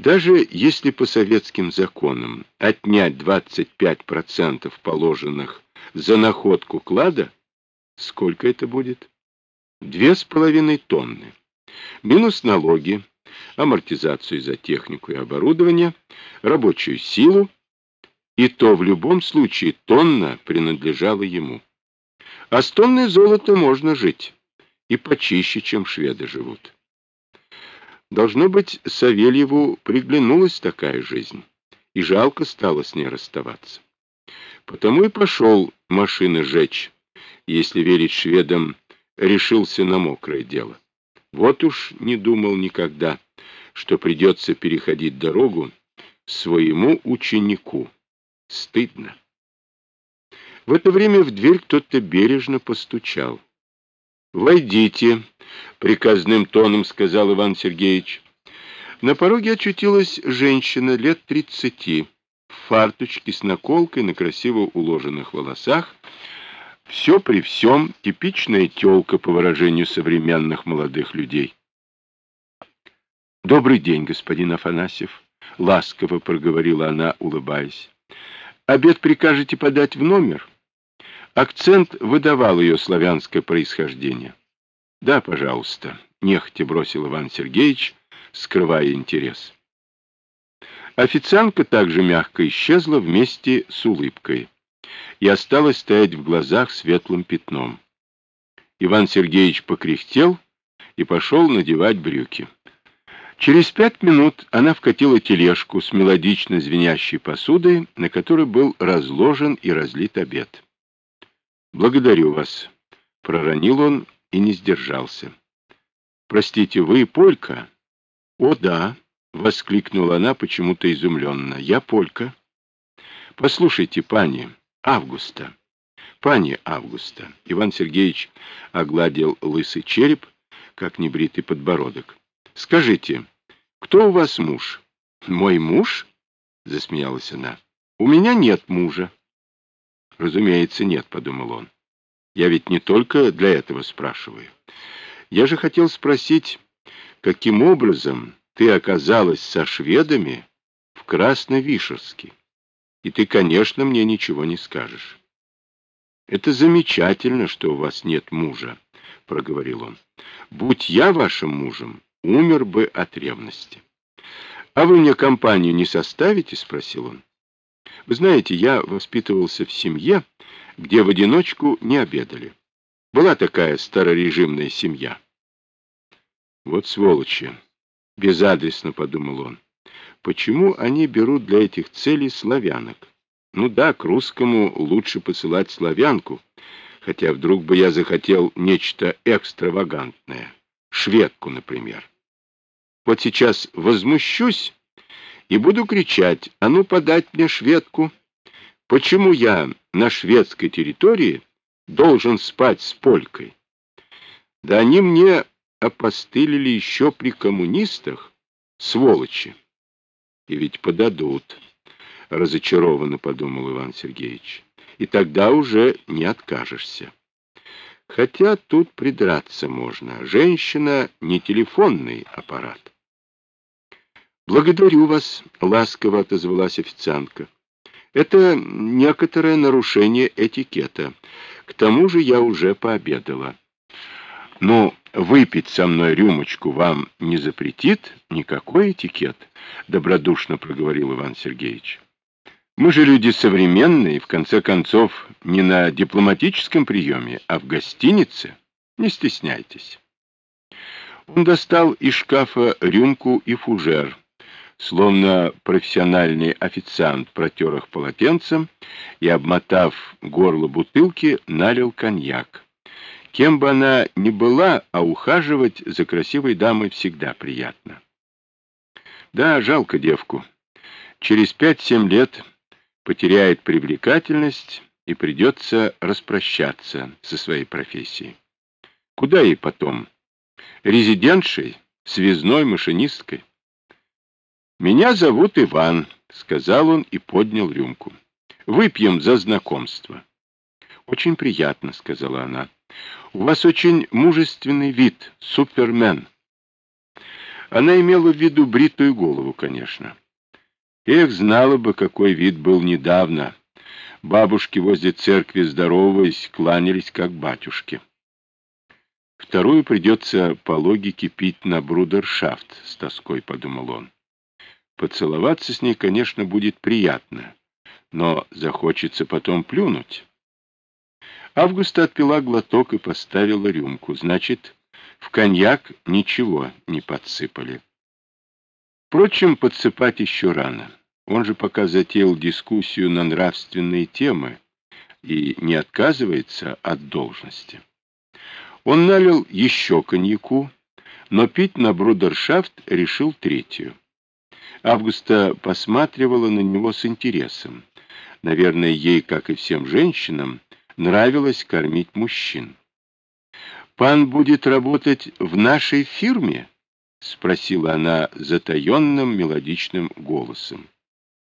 Даже если по советским законам отнять 25% положенных за находку клада, сколько это будет? Две с половиной тонны. Минус налоги, амортизацию за технику и оборудование, рабочую силу, и то в любом случае тонна принадлежала ему. А с тонной золота можно жить, и почище, чем шведы живут. Должно быть, Савельеву приглянулась такая жизнь, и жалко стало с ней расставаться. Потому и пошел машины жечь, если верить шведам, решился на мокрое дело. Вот уж не думал никогда, что придется переходить дорогу своему ученику. Стыдно. В это время в дверь кто-то бережно постучал. «Войдите», — приказным тоном сказал Иван Сергеевич. На пороге очутилась женщина лет тридцати, в фарточке с наколкой на красиво уложенных волосах. Все при всем типичная тёлка по выражению современных молодых людей. «Добрый день, господин Афанасьев», — ласково проговорила она, улыбаясь. «Обед прикажете подать в номер?» Акцент выдавал ее славянское происхождение. «Да, пожалуйста», — нехотя бросил Иван Сергеевич, скрывая интерес. Официантка также мягко исчезла вместе с улыбкой и осталась стоять в глазах светлым пятном. Иван Сергеевич покряхтел и пошел надевать брюки. Через пять минут она вкатила тележку с мелодично звенящей посудой, на которой был разложен и разлит обед. «Благодарю вас», — проронил он и не сдержался. «Простите, вы Полька?» «О, да», — воскликнула она почему-то изумленно. «Я Полька». «Послушайте, пани, Августа». «Пани Августа», — Иван Сергеевич огладил лысый череп, как небритый подбородок. «Скажите, кто у вас муж?» «Мой муж?» — засмеялась она. «У меня нет мужа». «Разумеется, нет», — подумал он. «Я ведь не только для этого спрашиваю. Я же хотел спросить, каким образом ты оказалась со шведами в Красновишерске? И ты, конечно, мне ничего не скажешь». «Это замечательно, что у вас нет мужа», — проговорил он. «Будь я вашим мужем, умер бы от ревности». «А вы мне компанию не составите?» — спросил он. Вы знаете, я воспитывался в семье, где в одиночку не обедали. Была такая старорежимная семья. Вот сволочи, безадресно подумал он. Почему они берут для этих целей славянок? Ну да, к русскому лучше посылать славянку, хотя вдруг бы я захотел нечто экстравагантное, шведку, например. Вот сейчас возмущусь и буду кричать, а ну подать мне шведку. Почему я на шведской территории должен спать с полькой? Да они мне опостылили еще при коммунистах, сволочи. И ведь подадут, разочарованно подумал Иван Сергеевич. И тогда уже не откажешься. Хотя тут придраться можно. Женщина не телефонный аппарат. «Благодарю вас», — ласково отозвалась официантка. «Это некоторое нарушение этикета. К тому же я уже пообедала». «Ну, выпить со мной рюмочку вам не запретит никакой этикет», — добродушно проговорил Иван Сергеевич. «Мы же люди современные, в конце концов, не на дипломатическом приеме, а в гостинице. Не стесняйтесь». Он достал из шкафа рюмку и фужер, словно профессиональный официант протер их полотенцем и, обмотав горло бутылки, налил коньяк. Кем бы она ни была, а ухаживать за красивой дамой всегда приятно. Да, жалко девку. Через пять-семь лет потеряет привлекательность и придется распрощаться со своей профессией. Куда ей потом? Резидентшей? Связной машинисткой? «Меня зовут Иван», — сказал он и поднял рюмку. «Выпьем за знакомство». «Очень приятно», — сказала она. «У вас очень мужественный вид, супермен». Она имела в виду бритую голову, конечно. Эх, знала бы, какой вид был недавно. Бабушки возле церкви, здороваясь, кланялись, как батюшки. Вторую придется по логике пить на брудершафт, с тоской подумал он. Поцеловаться с ней, конечно, будет приятно, но захочется потом плюнуть. Августа отпила глоток и поставила рюмку. Значит, в коньяк ничего не подсыпали. Впрочем, подсыпать еще рано. Он же пока затеял дискуссию на нравственные темы и не отказывается от должности. Он налил еще коньяку, но пить на брудершафт решил третью. Августа посматривала на него с интересом. Наверное, ей, как и всем женщинам, нравилось кормить мужчин. «Пан будет работать в нашей фирме?» — спросила она затаенным мелодичным голосом.